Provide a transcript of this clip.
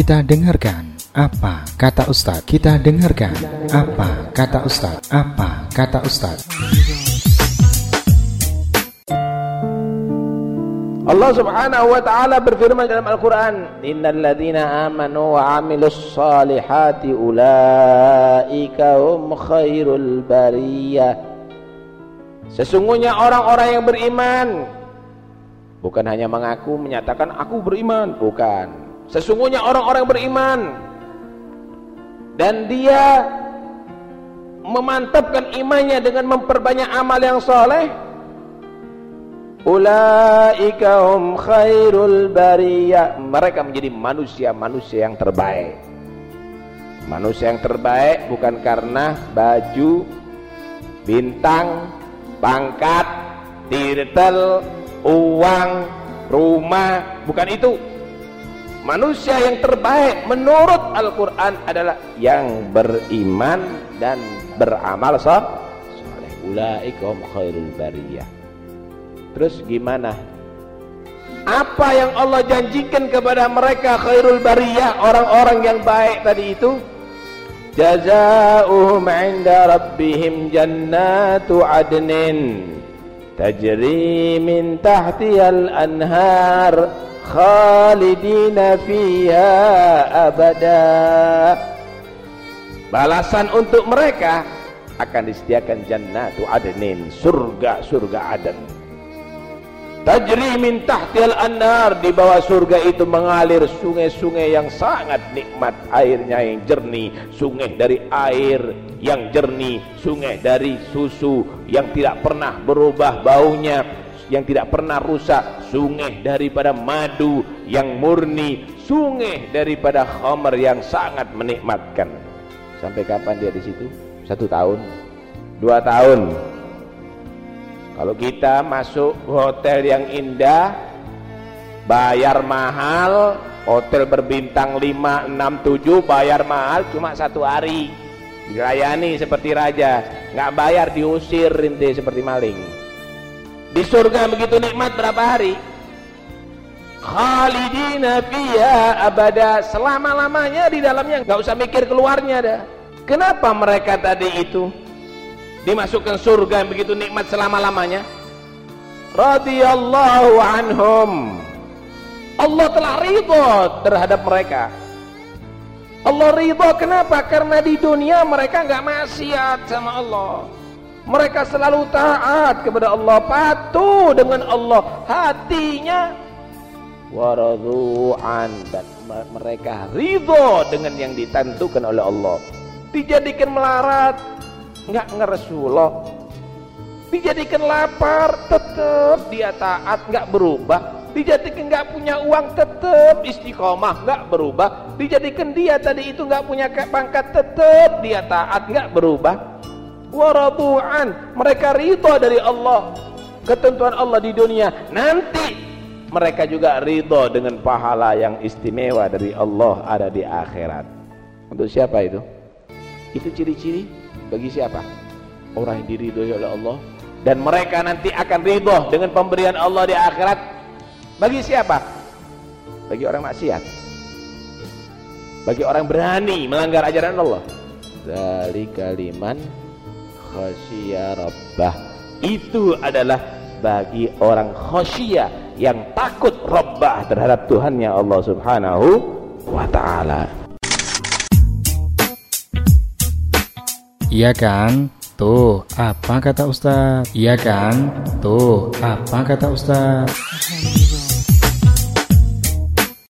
Kita dengarkan apa kata Ustadz. Kita dengarkan apa kata Ustadz. Apa kata Ustadz. Allah Subhanahu wa taala berfirman dalam Al-Qur'an, "Innal ladzina amanu wa 'amilus salihati ulaika hum khairul bariyah." Sesungguhnya orang-orang yang beriman bukan hanya mengaku menyatakan aku beriman, bukan. Sesungguhnya orang-orang beriman dan dia memantapkan imannya dengan memperbanyak amal yang soleh Ulaika hum khairul bariyah. Mereka menjadi manusia-manusia yang terbaik. Manusia yang terbaik bukan karena baju, bintang, pangkat, titel, uang, rumah, bukan itu. Manusia yang terbaik menurut Al-Qur'an adalah yang beriman dan beramal soleh. Ulaika hum khairul bariyah. Terus gimana? Apa yang Allah janjikan kepada mereka khairul bariyah orang-orang yang baik tadi itu? Jazaohum 'inda rabbihim jannatu 'adnin tajri min tahtihal anhar khalidina fiha abada. Balasan untuk mereka akan disediakan jannatu adnin, surga-surga aden tajri min tahtil anhar di bawah surga itu mengalir sungai-sungai yang sangat nikmat. Airnya yang jernih sungai dari air yang jernih sungai dari susu yang tidak pernah berubah baunya yang tidak pernah rusak sungai daripada madu yang murni sungai daripada khamar yang sangat menikmatkan sampai kapan dia di situ satu tahun dua tahun kalau kita masuk hotel yang indah, bayar mahal, hotel berbintang 5, 6, 7, bayar mahal cuma satu hari. Dilayani seperti raja, nggak bayar diusir rinti seperti maling. Di surga begitu nikmat berapa hari? Khalidina fiha abada selama-lamanya di dalamnya nggak usah mikir keluarnya dah. Kenapa mereka tadi itu dimasukkan surga yang begitu nikmat selama-lamanya radhiyallahu anhum Allah telah ridho terhadap mereka Allah ridho kenapa? karena di dunia mereka nggak maksiat sama Allah mereka selalu taat kepada Allah patuh dengan Allah. Hatinya waradu'an dan mereka ridho dengan yang ditentukan oleh Allah. Dijadikan melarat nggak ngeresulok dijadikan lapar tetap dia taat nggak berubah. Dijadikan nggak punya uang tetap istiqomah nggak berubah. Dijadikan dia tadi itu nggak punya pangkat tetap dia taat nggak berubah waradu'an mereka ridho dari Allah ketentuan Allah di dunia nanti mereka juga ridho dengan pahala yang istimewa dari Allah ada di akhirat untuk siapa itu itu ciri-ciri bagi siapa? Orang yang diridhoi oleh Allah dan mereka nanti akan ridho dengan pemberian Allah di akhirat. Bagi siapa? Bagi orang maksiat. Bagi orang berani melanggar ajaran Allah. Dari kaliman khasya rabbah. Itu adalah bagi orang khasya yang takut rabbah terhadap Tuhannya Allah Subhanahu wa taala. Iya kan? Tuh, apa kata Ustaz? Iya kan? Tuh, apa kata Ustaz?